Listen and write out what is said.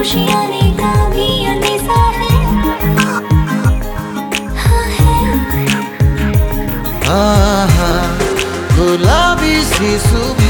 खुशियाँ का भी अंदेशा है। हाँ है। हाँ हाँ गुलाबी सी सुबह